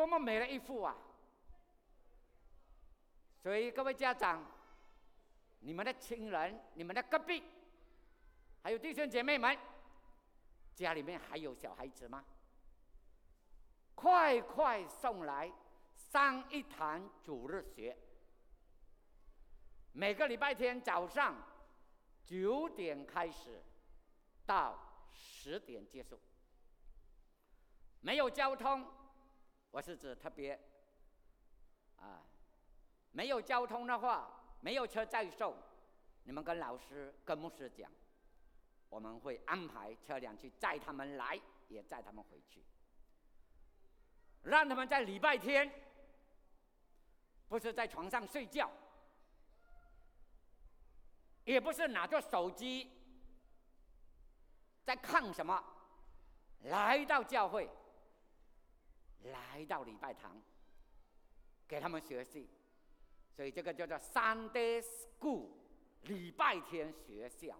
多么美的一幅啊！所以各位家长，你们的亲人、你们的隔壁，还有弟兄姐妹们，家里面还有小孩子吗？快快送来上一堂主日学，每个礼拜天早上九点开始，到十点结束。没有交通，我是指特别啊。没有交通的话，没有车载送，你们跟老师、跟牧师讲，我们会安排车辆去载他们来，也载他们回去，让他们在礼拜天，不是在床上睡觉，也不是拿着手机在看什么，来到教会，来到礼拜堂，给他们学习。所以这个叫做 Sunday School，礼拜天学校，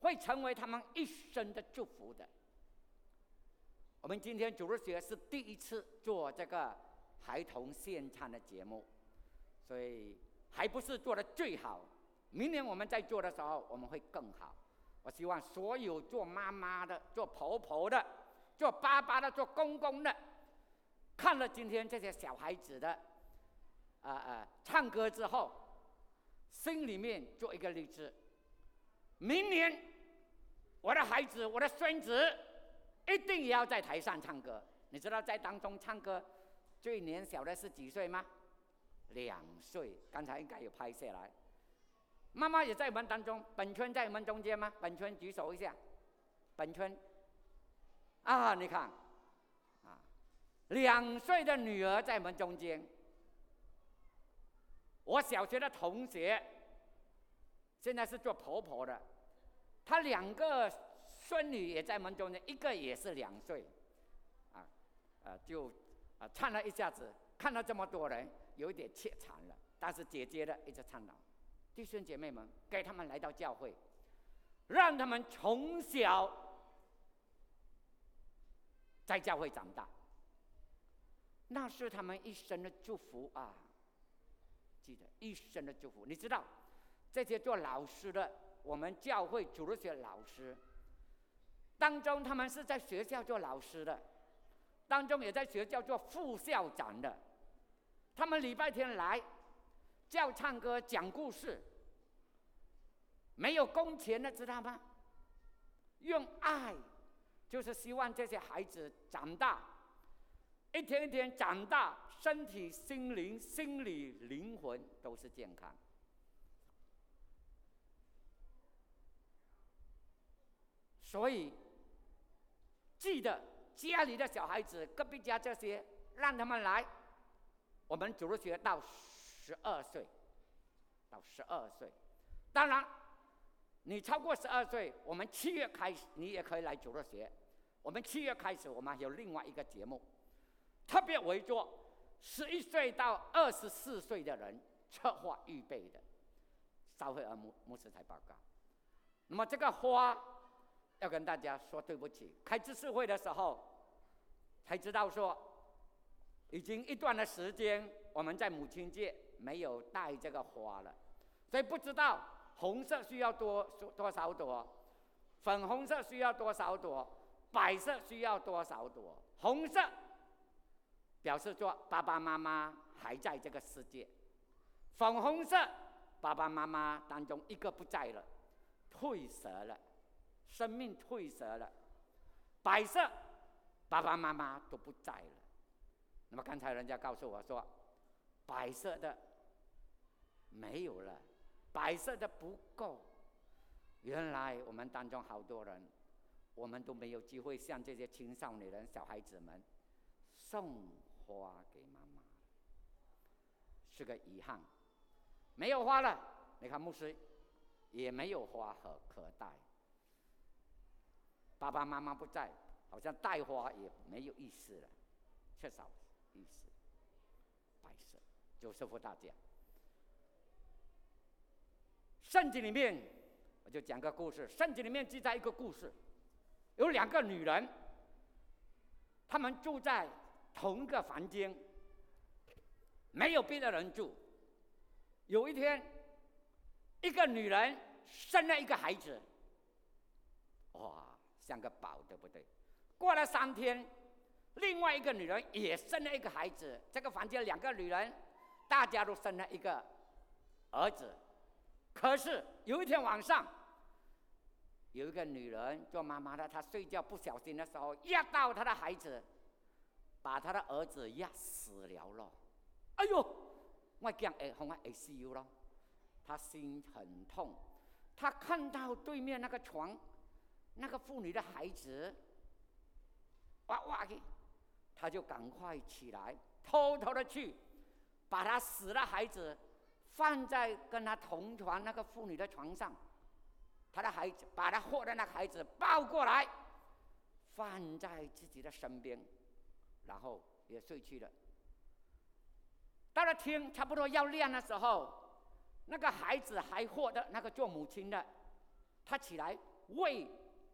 会成为他们一生的祝福的。我们今天主日学是第一次做这个孩童献唱的节目，所以还不是做的最好。明年我们在做的时候，我们会更好。我希望所有做妈妈的、做婆婆的、做爸爸的、做公公的，看了今天这些小孩子的。啊啊！唱歌之后，心里面做一个励志。明年，我的孩子，我的孙子，一定也要在台上唱歌。你知道在当中唱歌最年小的是几岁吗？两岁。刚才应该有拍下来。妈妈也在我们当中，本村在我们中间吗？本村举手一下。本村。啊，你看，两岁的女儿在我们中间。我小学的同学，现在是做婆婆的，她两个孙女也在门中间，一个也是两岁，啊，啊就啊唱了一下子，看到这么多人，有一点怯场了。但是姐姐的一直唱到，弟兄姐妹们，给他们来到教会，让他们从小在教会长大，那是他们一生的祝福啊。记得一生的祝福，你知道，这些做老师的，我们教会主日学老师当中，他们是在学校做老师的，当中也在学校做副校长的，他们礼拜天来教唱歌、讲故事，没有工钱的，知道吗？用爱，就是希望这些孩子长大。一天一天长大，身体、心灵、心理、灵魂都是健康。所以，记得家里的小孩子、隔壁家这些，让他们来。我们主日学到十二岁，到十二岁。当然，你超过十二岁，我们七月开始，你也可以来主日学。我们七月开始，我们还有另外一个节目。特别为做十一岁到二十四岁的人策划预备的，稍后阿牧牧师才报告。那么这个花要跟大家说对不起，开知识会的时候才知道说，已经一段的时间我们在母亲节没有带这个花了，所以不知道红色需要多多少朵，粉红色需要多少朵，白色需要多少朵，红色。表示说爸爸妈妈还在这个世界，粉红色爸爸妈妈当中一个不在了，退色了，生命退色了，白色爸爸妈妈都不在了。那么刚才人家告诉我说，白色的没有了，白色的不够。原来我们当中好多人，我们都没有机会向这些青少年人、小孩子们送。花给妈妈，是个遗憾。没有花了，你看牧师也没有花和可带。爸爸妈妈不在，好像带花也没有意思了，缺少意思。白色，就是福大家。圣经里面，我就讲个故事。圣经里面记载一个故事，有两个女人，她们住在。同个房间，没有别的人住。有一天，一个女人生了一个孩子，哇，像个宝，对不对？过了三天，另外一个女人也生了一个孩子。这个房间两个女人，大家都生了一个儿子。可是有一天晚上，有一个女人做妈妈的，她睡觉不小心的时候压到她的孩子，把他的儿子压死了咯。哎呦，我讲哎，红啊哎死了，他心很痛。他看到对面那个床，那个妇女的孩子，哇哇的，他就赶快起来，偷偷的去把他死了孩子放在跟他同床那个妇女的床上。他的孩子把他获的那孩子抱过来，放在自己的身边，然后也睡去了。到了天差不多要亮的时候，那个孩子还活的那个做母亲的，他起来喂，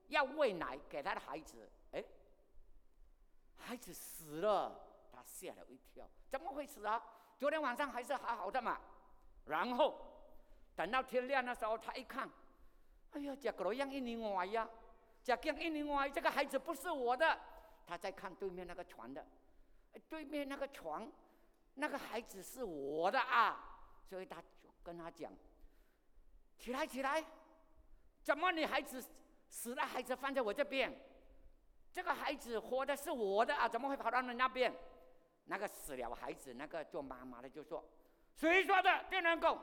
要喂奶给他的孩子，哎，孩子死了，他吓了一跳，怎么会死啊？昨天晚上还是好好的嘛。然后等到天亮的时候，他一看。哎呀，这个样一年外呀，这样一年外，这个孩子不是我的。他在看对面那个床的，对面那个床，那个孩子是我的啊。所以他就跟他讲：“起来，起来，怎么你孩子死了，孩子放在我这边？这个孩子活的是我的啊，怎么会跑到你那边？”那个死了孩子，那个做妈妈的就说：“谁说的？电人狗。”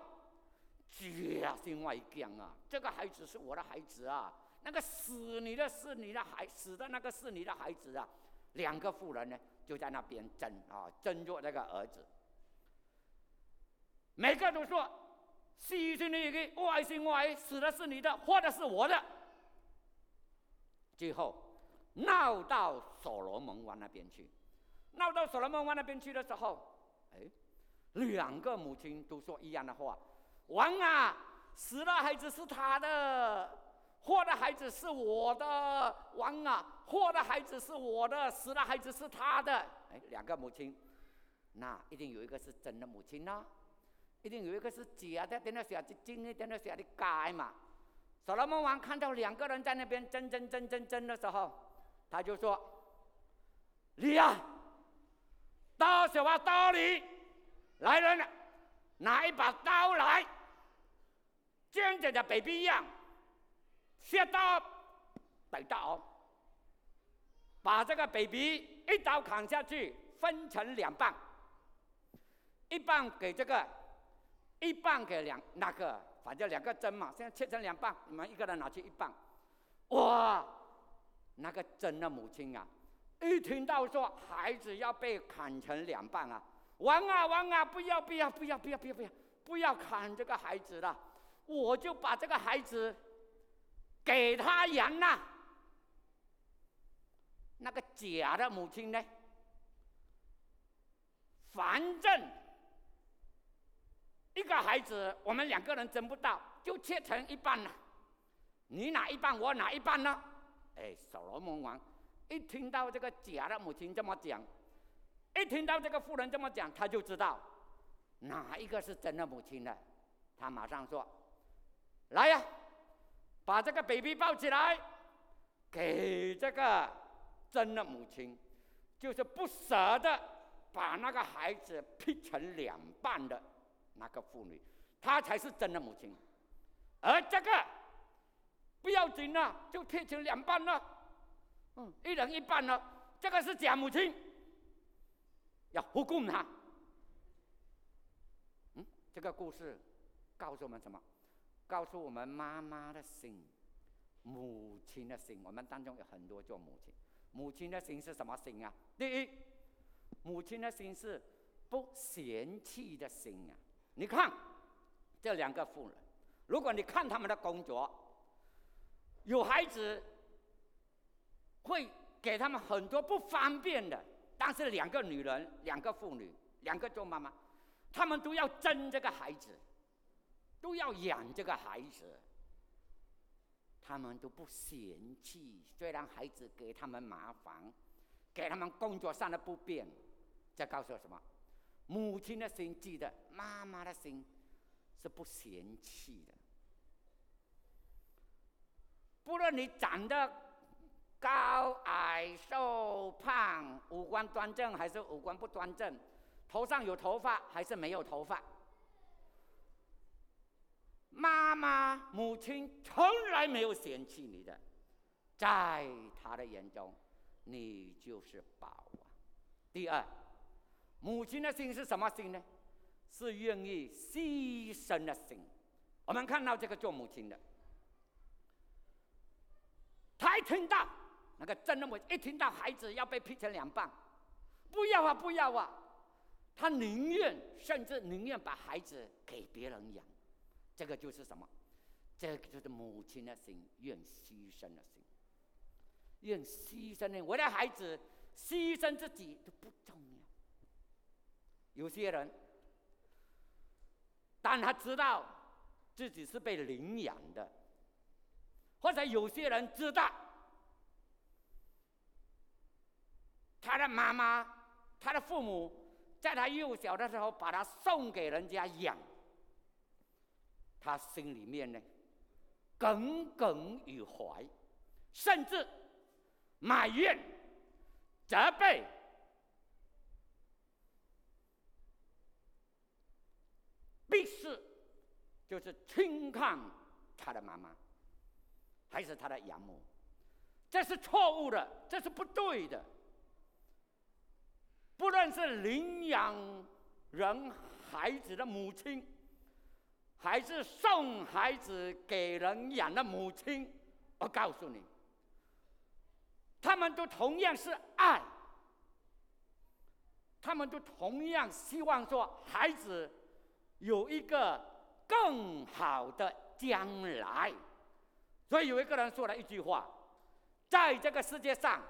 假心外讲啊，这个孩子是我的孩子啊，那个死你的是你的孩，死的那个是你的孩子啊。两个妇人呢，就在那边争啊，争着那个儿子。每个都说，牺牲的一个外甥外，死的是你的，活的是我的。最后闹到所罗门王那边去，闹到所罗门王那边去的时候，哎，两个母亲都说一样的话。王啊，死了孩子是他的，活的孩子是我的。王啊，活的孩子是我的，死的孩子是他的。哎，两个母亲，那一定有一个是真的母亲呐，一定有一个是假的，等那小子真的，等那小子改嘛。所罗门王看到两个人在那边争争争争争的时候，他就说：“你呀，到什么道理？来人了。”拿一把刀来，像这的 baby 一样，切刀，带刀，把这个 baby 一刀砍下去，分成两半，一半给这个，一半给两那个，反正两个针嘛，现在切成两半，你们一个人拿去一半，哇，那个真的母亲啊，一听到说孩子要被砍成两半啊。王啊王啊，不要不要不要不要不要不要不要砍这个孩子了，我就把这个孩子给他养了。那个假的母亲呢？反正一个孩子，我们两个人争不到，就切成一半了。你哪一半，我哪一半呢？哎，所罗门王一听到这个假的母亲这么讲。一听到这个妇人这么讲，他就知道哪一个是真的母亲了。他马上说：“来呀，把这个 baby 抱起来，给这个真的母亲，就是不舍得把那个孩子劈成两半的那个妇女，她才是真的母亲。而这个不要紧了，就劈成两半了，嗯，一人一半了，这个是假母亲。”要护供她。嗯，这个故事告诉我们什么？告诉我们妈妈的心，母亲的心。我们当中有很多做母亲，母亲的心是什么心啊？第一，母亲的心是不嫌弃的心啊。你看这两个妇人，如果你看他们的工作，有孩子，会给他们很多不方便的。但是两个女人，两个妇女，两个做妈妈，她们都要争这个孩子，都要养这个孩子，他们都不嫌弃。虽然孩子给他们麻烦，给他们工作上的不便，这告诉我什么？母亲的心记得，妈妈的心是不嫌弃的。不论你长得高矮、瘦胖、五官端正还是五官不端正，头上有头发还是没有头发，妈妈、母亲从来没有嫌弃你的，在他的眼中，你就是宝啊。第二，母亲的心是什么心呢？是愿意牺牲的心。我们看到这个做母亲的。他一听到那个真的母一听到孩子要被劈成两半，不要啊，不要啊！他宁愿甚至宁愿把孩子给别人养，这个就是什么？这个就是母亲的心，愿牺牲的心，愿牺牲的为了孩子牺牲自己都不重要。有些人，但他知道自己是被领养的。或者有些人知道，他的妈妈、他的父母，在他幼小的时候把他送给人家养，他心里面呢耿耿于怀，甚至埋怨、责备，必是就是轻看他的妈妈。还是他的养母，这是错误的，这是不对的。不论是领养人孩子的母亲，还是送孩子给人养的母亲，我告诉你，他们都同样是爱，他们都同样希望说孩子有一个更好的将来。所以有一个人说了一句话，在这个世界上，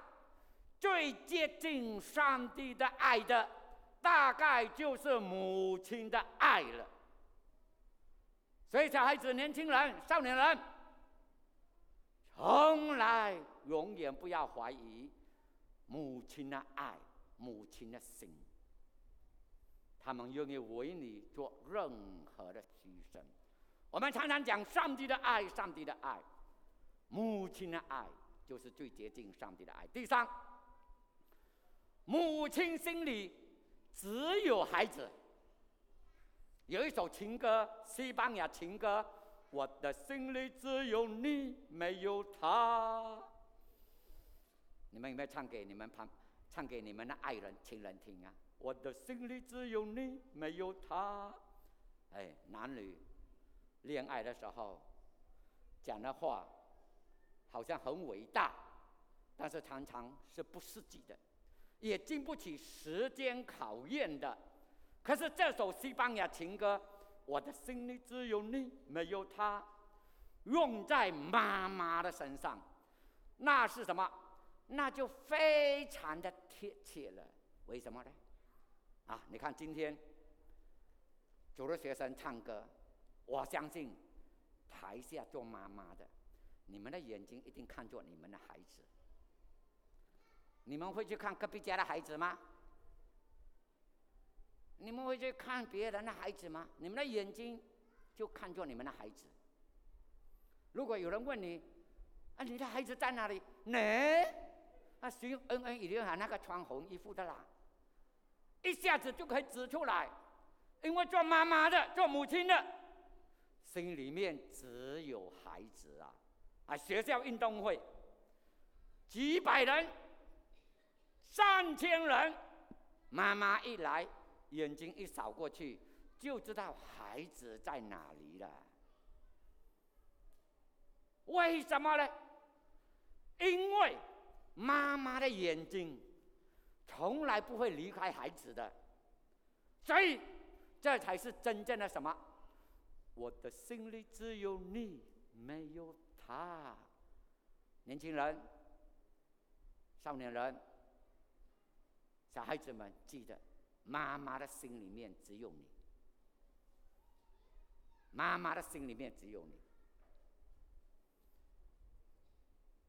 最接近上帝的爱的，大概就是母亲的爱了。所以小孩子、年轻人、少年人，从来永远不要怀疑母亲的爱、母亲的心。他们愿意为你做任何的牺牲。我们常常讲上帝的爱，上帝的爱。母亲的爱就是最接近上帝的爱。第三，母亲心里只有孩子。有一首情歌，西班牙情歌，我的心里只有你，没有他。你们有没有唱给你们旁，唱给你们的爱人、情人听啊？我的心里只有你，没有他。哎，男女恋爱的时候讲的话。好像很伟大，但是常常是不实际的，也经不起时间考验的。可是这首西班牙情歌，我的心里只有你，没有他，用在妈妈的身上，那是什么？那就非常的贴切了。为什么呢？啊，你看今天，有的学生唱歌，我相信台下做妈妈的。你们的眼睛一定看着你们的孩子。你们会去看隔壁家的孩子吗？你们会去看别人的孩子吗？你们的眼睛就看着你们的孩子。如果有人问你：“啊，你的孩子在哪里？”呢？啊，徐恩恩一定喊那个穿红衣服的啦，一下子就可以指出来，因为做妈妈的、做母亲的，心里面只有孩子啊。啊！学校运动会，几百人、上千人，妈妈一来，眼睛一扫过去，就知道孩子在哪里了。为什么呢？因为妈妈的眼睛从来不会离开孩子的，所以这才是真正的什么？我的心里只有你，没有。他，年轻人、少年人、小孩子们，记得，妈妈的心里面只有你，妈妈的心里面只有你。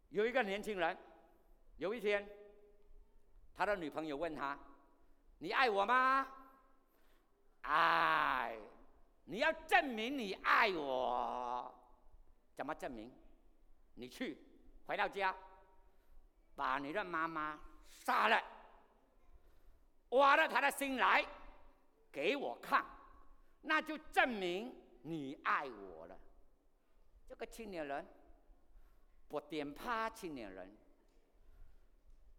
有一个年轻人，有一天，他的女朋友问他：“你爱我吗？爱，你要证明你爱我，怎么证明？你去，回到家，把你的妈妈杀了，挖了他的心来，给我看，那就证明你爱我了。这个青年人，不点怕青年人，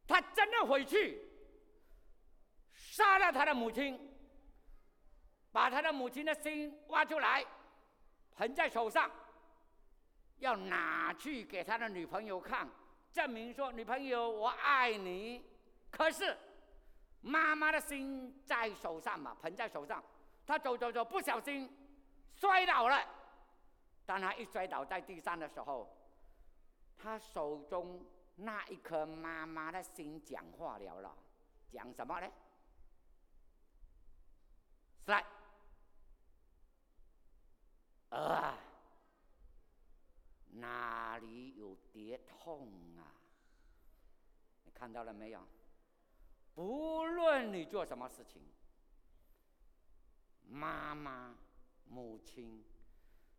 他真的回去，杀了他的母亲。把他的母亲的心挖出来，捧在手上，要拿去给他的女朋友看，证明说女朋友我爱你。可是妈妈的心在手上嘛，捧在手上，他走走走，不小心摔倒了。当他一摔倒在地上的时候，他手中那一颗妈妈的心讲话了了，讲什么呢？来。儿啊，哪里有跌痛啊？你看到了没有？不论你做什么事情，妈妈、母亲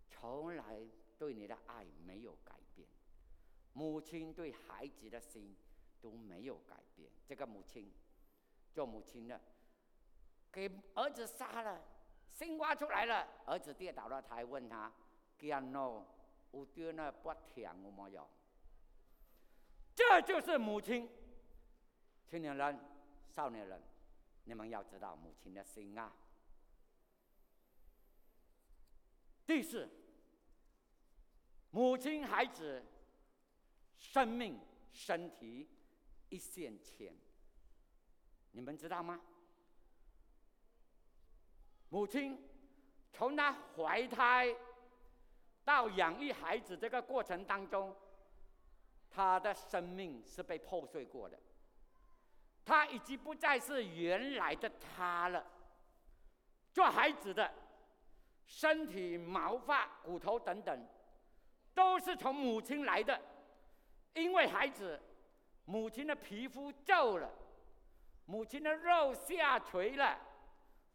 从来对你的爱没有改变，母亲对孩子的心都没有改变。这个母亲，做母亲的，给儿子杀了。心挖出来了，儿子跌倒了，他还问他：“干喏，有丢那不甜我没有？”这就是母亲，青年人、少年人，你们要知道母亲的心啊。第四，母亲、孩子，生命、身体一线牵，你们知道吗？母亲从她怀胎到养育孩子这个过程当中，她的生命是被破碎过的，他已经不再是原来的他了。做孩子的身体、毛发、骨头等等，都是从母亲来的，因为孩子，母亲的皮肤皱了，母亲的肉下垂了。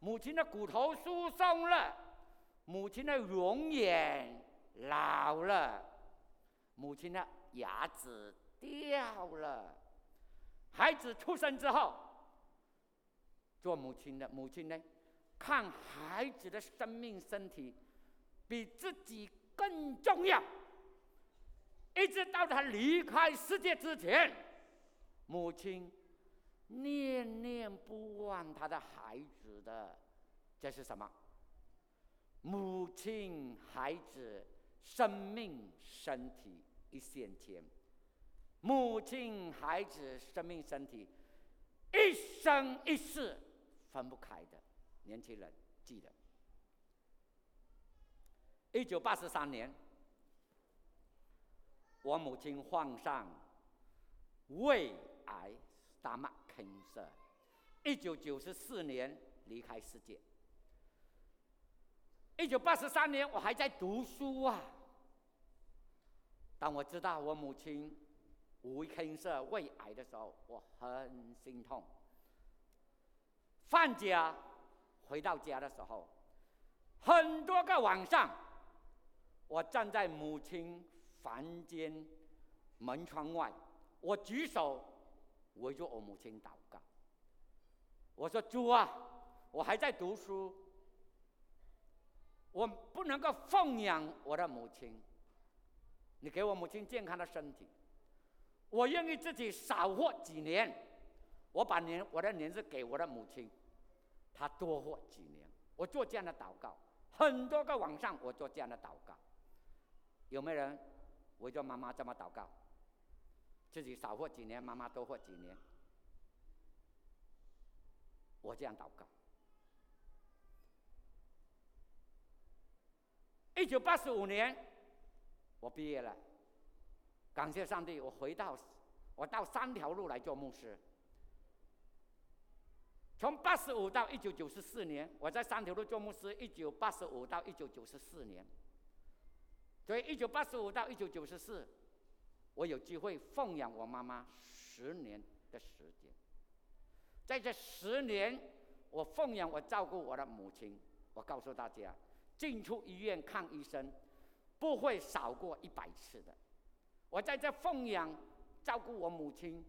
母亲的骨头疏松了，母亲的容颜老了，母亲的牙齿掉了。孩子出生之后，做母亲的母亲呢，看孩子的生命身体比自己更重要，一直到他离开世界之前，母亲。念念不忘他的孩子的，这是什么？母亲、孩子、生命、身体一线牵，母亲、孩子、生命、身体，一生一世分不开的。年轻人记得，一九八十三年，我母亲患上胃癌，大妈。色，一九九十四年离开世界。一九八十三年，我还在读书啊。当我知道我母亲无黑色胃癌的时候，我很心痛。放假回到家的时候，很多个晚上，我站在母亲房间门窗外，我举手。围着我母亲祷告。我说：“主啊，我还在读书，我不能够奉养我的母亲。你给我母亲健康的身体，我愿意自己少活几年。我把年我的年日给我的母亲，她多活几年。我做这样的祷告，很多个晚上我做这样的祷告。有没有人围着妈妈这么祷告？”自己少活几年，妈妈多活几年。我这样祷告。一九八十五年，我毕业了，感谢上帝，我回到，我到三条路来做牧师。从八十五到一九九十四年，我在三条路做牧师。一九八十五到一九九十四年，所以一九八十五到一九九十四。我有机会奉养我妈妈十年的时间，在这十年，我奉养我照顾我的母亲。我告诉大家，进出医院看医生，不会少过一百次的。我在这奉养照顾我母亲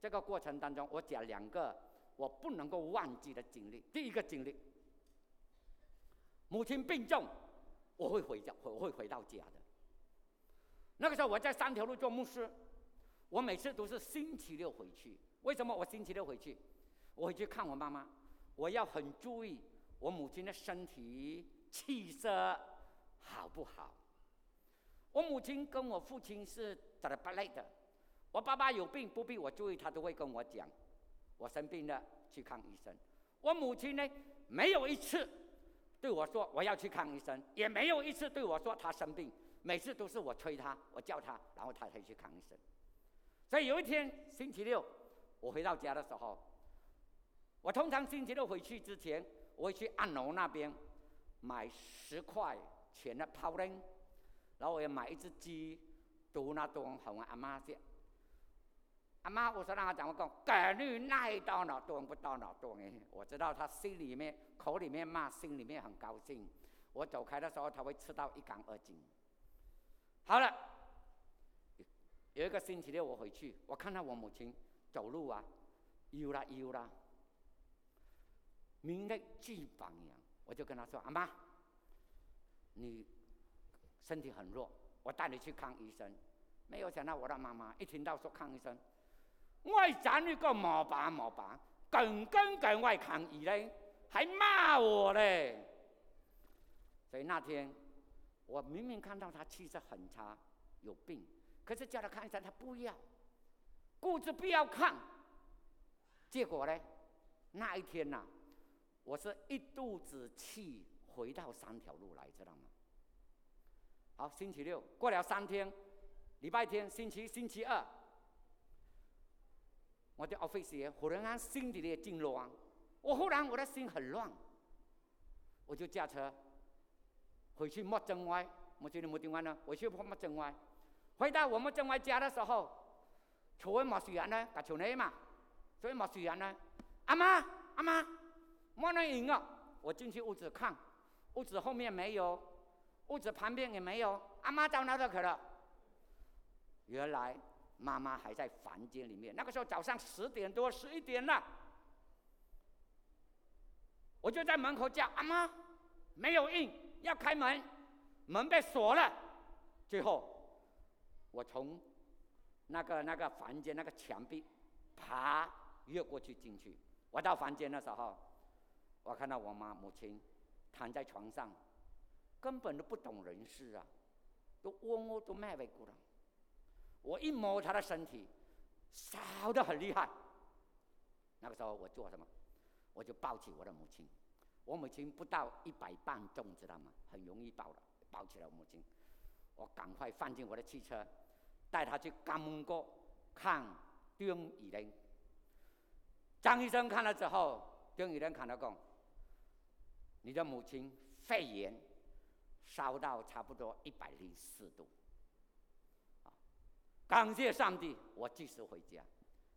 这个过程当中，我讲两个我不能够忘记的经历。第一个经历，母亲病重，我会回家，我会回到家的。那个时候我在三条路做牧师，我每次都是星期六回去。为什么我星期六回去？我回去看我妈妈，我要很注意我母亲的身体气色好不好。我母亲跟我父亲是打得不累的，我爸爸有病不必我注意，他都会跟我讲，我生病了去看医生。我母亲呢，没有一次对我说我要去看医生，也没有一次对我说她生病。每次都是我催他，我叫他，然后他才去看医生。所以有一天星期六，我回到家的时候，我通常星期六回去之前，我会去按楼那边买十块钱的泡灯，然后我要买一只鸡，读那炖和我阿妈讲。阿妈，我说让他讲，我讲，概率那到哪炖不到哪炖哎，我知道他心里面口里面骂，心里面很高兴。我走开的时候，他会吃到一干二净。好了，有一个星期六我回去，我看到我母亲走路啊，悠啦悠啦，明日巨榜样，我就跟她说：“阿妈，你身体很弱，我带你去看医生。”没有想到我的妈妈一听到说看医生，我长一个毛拔毛拔，耿耿耿外看医嘞，还骂我嘞。所以那天。我明明看到他气色很差，有病，可是叫他看医生，他不要，固执不要看。结果呢，那一天呐，我是一肚子气回到三条路来，知道吗？好，星期六过了三天，礼拜天、星期一、星期二，我的 office 忽然间心里的进乱，我忽然我的心很乱，我就驾车。回去莫正外，我这里没地方呢。回去莫正外，回到我们正外家的时候，厝里没水人呢，隔厝内嘛，所以没水人呢。阿妈，阿妈，没人啊！我进去屋子看，屋子后面没有，屋子旁边也没有。阿妈找哪里去了？原来妈妈还在房间里面。那个时候早上十点多，十一点了，我就在门口叫阿妈，没有应。要开门，门被锁了。最后，我从那个那个房间那个墙壁爬越过去进去。我到房间的时候，我看到我妈母亲躺在床上，根本都不懂人事啊，都窝窝都卖为过了。我一摸他的身体，烧得很厉害。那个时候我做什么？我就抱起我的母亲。我母亲不到一百磅重，知道吗？很容易抱的，抱起来。我母亲，我赶快放进我的汽车，带她去肛门科看丁医生。张医生看了之后，丁医生看了讲：“你的母亲肺炎，烧到差不多一百零四度。”啊感谢上帝，我及时回家。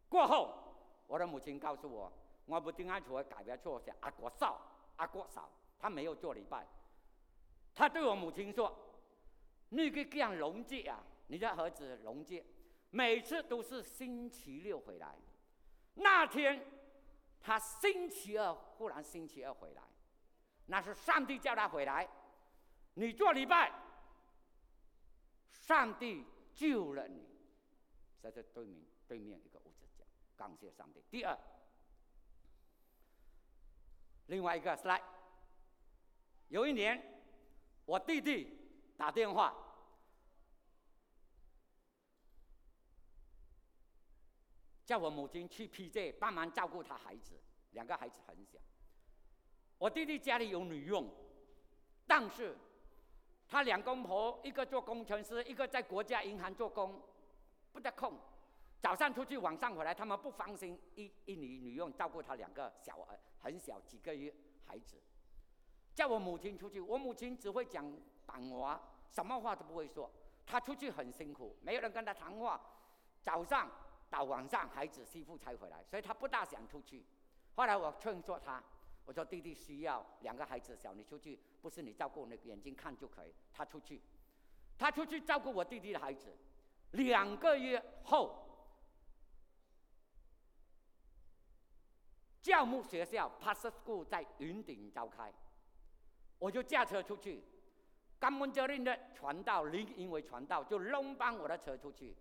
过后，我的母亲告诉我：“我不定安出来改变错是阿国少。”阿国少，他没有做礼拜。他对我母亲说：“那个这样龙介啊，你的儿子龙介，每次都是星期六回来。那天他星期二忽然星期二回来，那是上帝叫他回来。你做礼拜，上帝救了你。在这对面对面一个屋子讲，感谢上帝。第二。”另外一个是来，有一年，我弟弟打电话，叫我母亲去 PJ 帮忙照顾他孩子，两个孩子很小。我弟弟家里有女佣，但是他两公婆一个做工程师，一个在国家银行做工，不得空。早上出去，晚上回来，他们不放心一一女女佣照顾他两个小儿。很小几个月孩子，叫我母亲出去，我母亲只会讲板话，什么话都不会说。她出去很辛苦，没有人跟她谈话。早上到晚上，孩子媳妇才回来，所以她不大想出去。后来我劝说她，我说弟弟需要两个孩子小，你出去不是你照顾，你眼睛看就可以。他出去，他出去照顾我弟弟的孩子。两个月后，教牧学校 p a s s School 在云顶召开，我就驾车出去。甘温泽林的传道，林因为传道就弄帮我的车出去。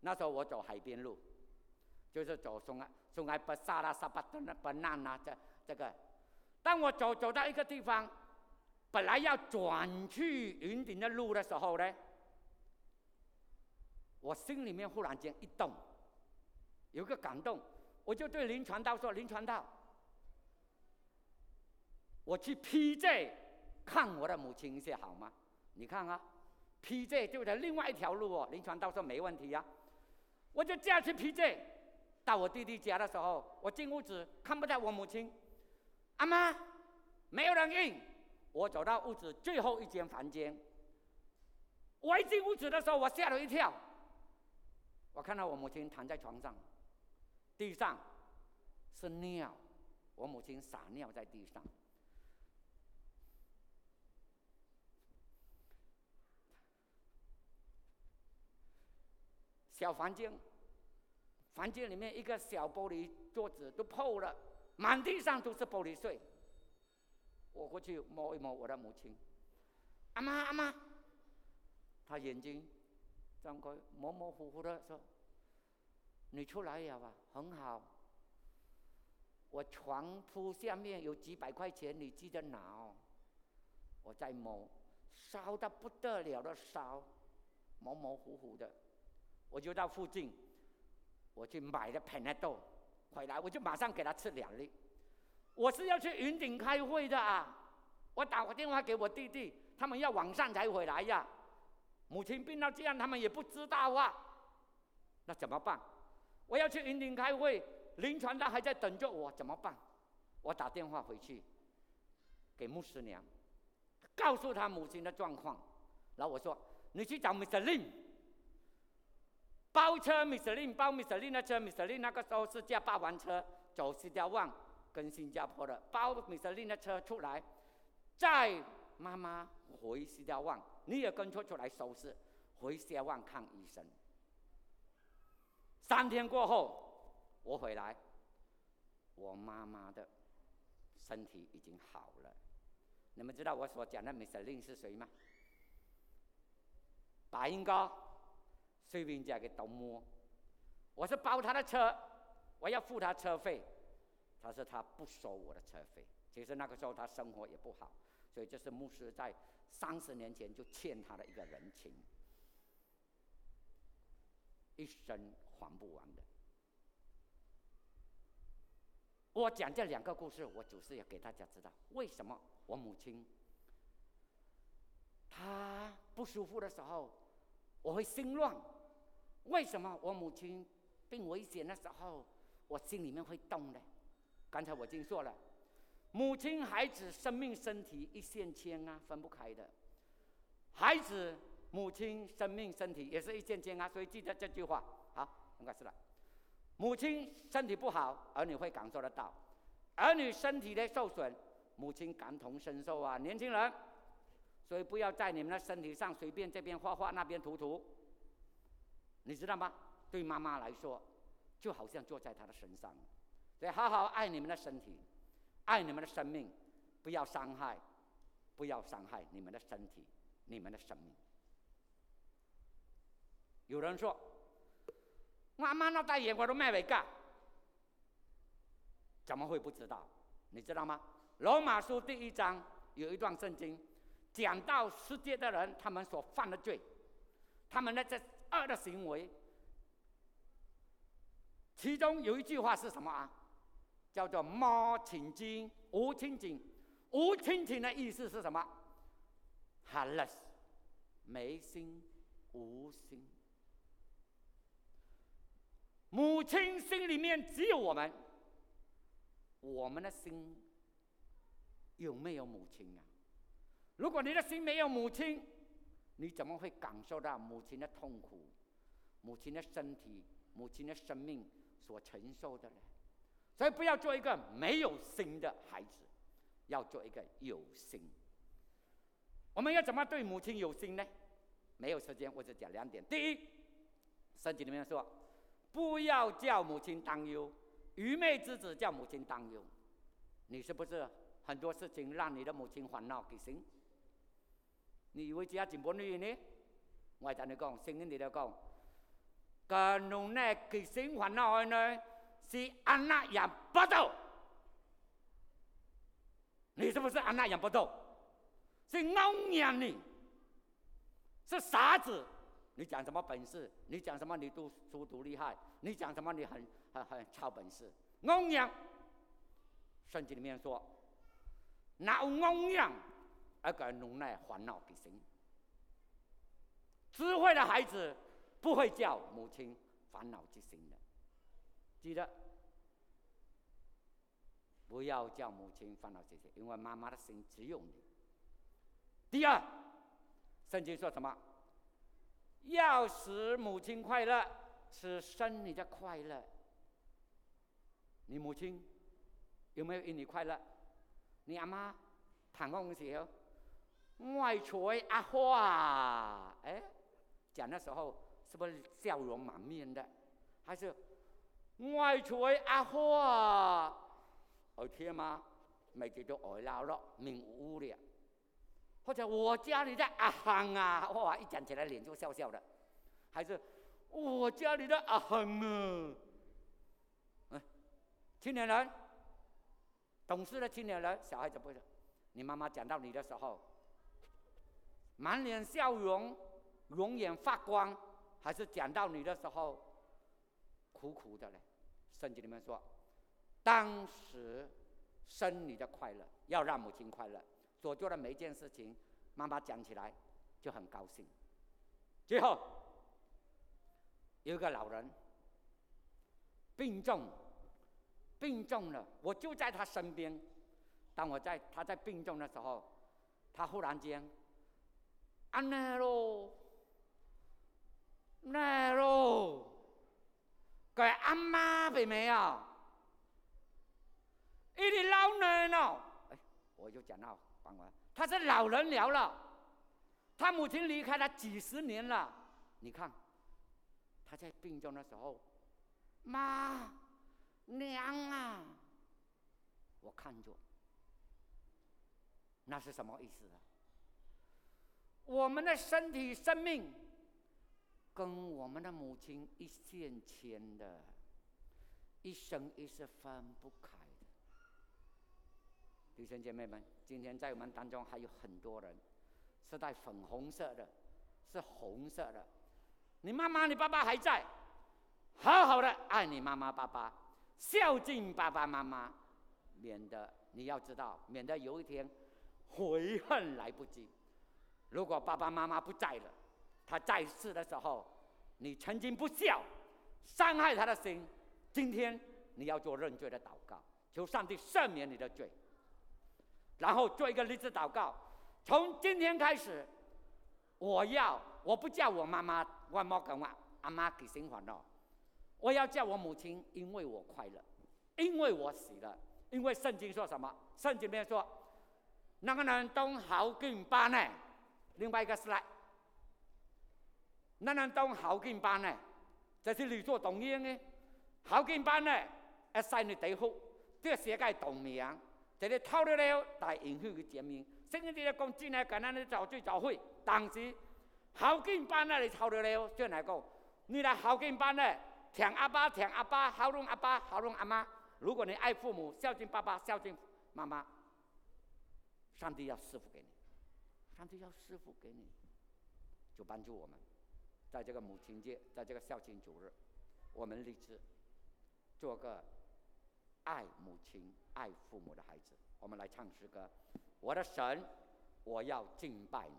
那时候我走海边路，就是走松爱松爱巴萨拉沙巴登的巴纳那这这个。当我走走到一个地方，本来要转去云顶的路的时候呢，我心里面忽然间一动，有个感动，我就对林传道说：“林传道，我去 PJ 看我的母亲一下好吗？你看啊，PJ 就在另外一条路哦。”林传道说：“没问题呀。”我就驾去 PJ，到我弟弟家的时候，我进屋子看不到我母亲。阿妈，没有人应。我走到屋子最后一间房间，我一进屋子的时候，我吓了一跳。我看到我母亲躺在床上，地上是尿，我母亲撒尿在地上。小房间，房间里面一个小玻璃桌子都破了。满地上都是玻璃碎。我过去摸一摸我的母亲，阿妈阿妈，她眼睛张开，模模糊糊的说：“你出来呀吧，很好。我床铺下面有几百块钱，你记得拿哦。”我在摸，烧的不得了的烧，模模糊糊的，我就到附近，我去买了 Panadol。回来我就马上给他吃两粒。我是要去云顶开会的啊！我打个电话给我弟弟，他们要晚上才回来呀。母亲病到这样，他们也不知道啊。那怎么办？我要去云顶开会，林传他还在等着我，怎么办？我打电话回去给牧师娘，告诉他母亲的状况。然后我说：“你去找 Mr. Lin。”包车米斯林，包米斯林的车，米斯林那个时候是驾霸王车走西加旺跟新加坡的，包米斯林的车出来，载妈妈回西加旺，你也跟出出来收拾，回西加旺看医生。三天过后，我回来，我妈妈的身体已经好了。你们知道我所讲的米斯林是谁吗？白英高。随便家给倒摸，我是包他的车，我要付他车费，他说他不收我的车费。其实那个时候他生活也不好，所以这是牧师在三十年前就欠他的一个人情，一生还不完的。我讲这两个故事，我就是要给大家知道，为什么我母亲她不舒服的时候，我会心乱。为什么我母亲病危险的时候，我心里面会动呢？刚才我已经说了，母亲、孩子、生命、身体一线牵啊，分不开的。孩子、母亲、生命、身体也是一线牵啊，所以记得这句话。好，应该是了。母亲身体不好，儿女会感受得到；儿女身体的受损，母亲感同身受啊。年轻人，所以不要在你们的身体上随便这边画画，那边涂涂。你知道吗？对妈妈来说，就好像坐在她的身上，所以好好爱你们的身体，爱你们的生命，不要伤害，不要伤害你们的身体，你们的生命。有人说，我阿妈那大眼我都卖没干，怎么会不知道？你知道吗？罗马书第一章有一段圣经，讲到世界的人他们所犯的罪，他们的这。恶的行为，其中有一句话是什么啊？叫做“猫请经，无亲情”。无亲情的意思是什么寒冷没心无心。母亲心里面只有我们，我们的心有没有母亲啊？如果你的心没有母亲，你怎么会感受到母亲的痛苦、母亲的身体、母亲的生命所承受的呢？所以不要做一个没有心的孩子。要做一个有心。我们要怎么对母亲有心呢？没有时间，我只讲两点。第一，圣经里面说，不要叫母亲担忧，愚昧之子叫母亲担忧。你是不是很多事情让你的母亲烦恼？给行？你以为家真不女呢？我同你讲，圣经里头讲，个侬呢给心烦恼呢，是安那养不到。你是不是安那养不到？是欧阳你，是傻子。你讲什么本事？你讲什么？你读书读厉害？你讲什么？你很很很超本事？欧阳，圣经里面说，那欧阳而个侬呢烦恼给心。智慧的孩子不会叫母亲烦恼之心的，记得不要叫母亲烦恼这些，因为妈妈的心只有你。第二，圣经说什么？要使母亲快乐，是生你的快乐。你母亲有没有因你快乐？你阿妈谈工的时候，外出阿花，哎。讲的时候是不是笑容满面的？还是外垂阿花？我天吗？每次都爱闹了，明污了。或者我家里的阿亨啊，哇，一讲起来脸就笑笑的。还是我家里的阿亨啊，嗯，青年人，懂事的青年人，小孩子不会。你妈妈讲到你的时候，满脸笑容。容颜发光，还是讲到你的时候苦苦的嘞？圣经里面说，当时生你的快乐，要让母亲快乐，所做的每一件事情，妈妈讲起来就很高兴。最后有一个老人病重，病重了，我就在他身边。当我在他在病重的时候，他忽然间，安奈喽。那喽，个阿妈被没有？一个老人哦，哎，我就讲到，帮我，他是老人了了，他母亲离开他几十年了。你看，他在病中的时候，妈，娘啊，我看着，那是什么意思啊？我们的身体生命。跟我们的母亲一线牵的，一生一世分不开的。弟兄姐妹们，今天在我们当中还有很多人是带粉红色的，是红色的。你妈妈、你爸爸还在，好好的爱你妈妈、爸爸，孝敬爸爸妈妈，免得你要知道，免得有一天悔恨来不及。如果爸爸妈妈不在了。他在世的时候，你曾经不孝，伤害他的心。今天你要做认罪的祷告，求上帝赦免你的罪，然后做一个励志祷告。从今天开始，我要我不叫我妈妈万毛跟我阿妈给心烦恼，我要叫我母亲，因为我快乐，因为我死了，因为圣经说什么？圣经里面说，那个人都好跟巴呢。另外一个是来。咱人当孝敬班呢，就是理所当然的。孝敬班呢，一生你第福，这世界同名，这里偷了了，但允许佢见面。圣经里头讲，真系简单的早聚早会，但是孝敬班呢，你偷了了，就来讲，你来孝敬班呢，听阿爸，听阿爸，孝顺阿爸，孝顺阿妈。如果你爱父母，孝敬爸爸，孝敬妈妈，上帝要赐福给你，上帝要师傅给你，就帮助我们。在这个母亲节，在这个孝亲主日，我们立志做个爱母亲、爱父母的孩子。我们来唱诗歌：我的神，我要敬拜你。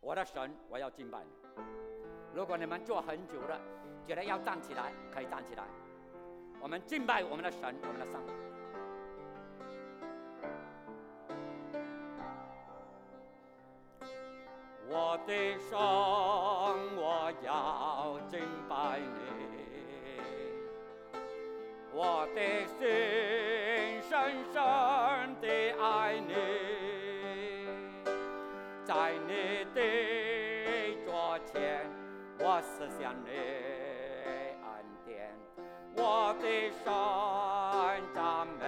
我的神，我要敬拜你。如果你们坐很久了，觉得要站起来，可以站起来。我们敬拜我们的神，我们的上帝。我的生我要敬拜你，我的心我思想你恩典，我的神赞美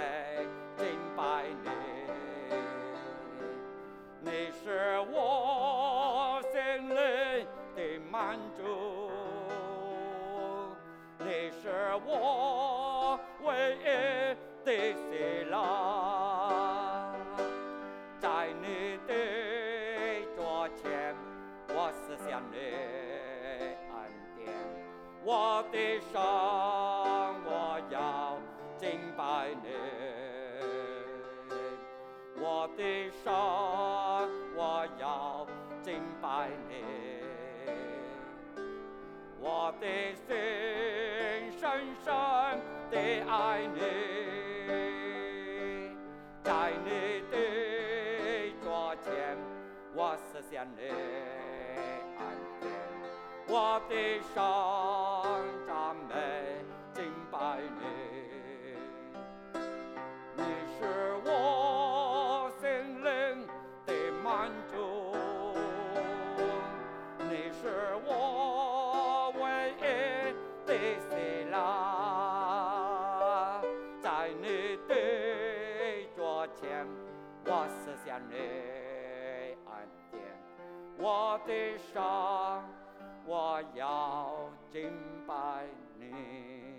敬拜你，你是我心灵的满足，你是我唯一的喜乐，在你的桌前，我思想你，我的神，我要敬拜你。我的神，我要敬拜你，我的心深深地爱你，在你的桌前，我思想你，我的神赞美敬拜你。你是我心灵的满足，你是我唯一的喜乐，在你的桌前，我思想你恩典，我的神，我要敬拜你。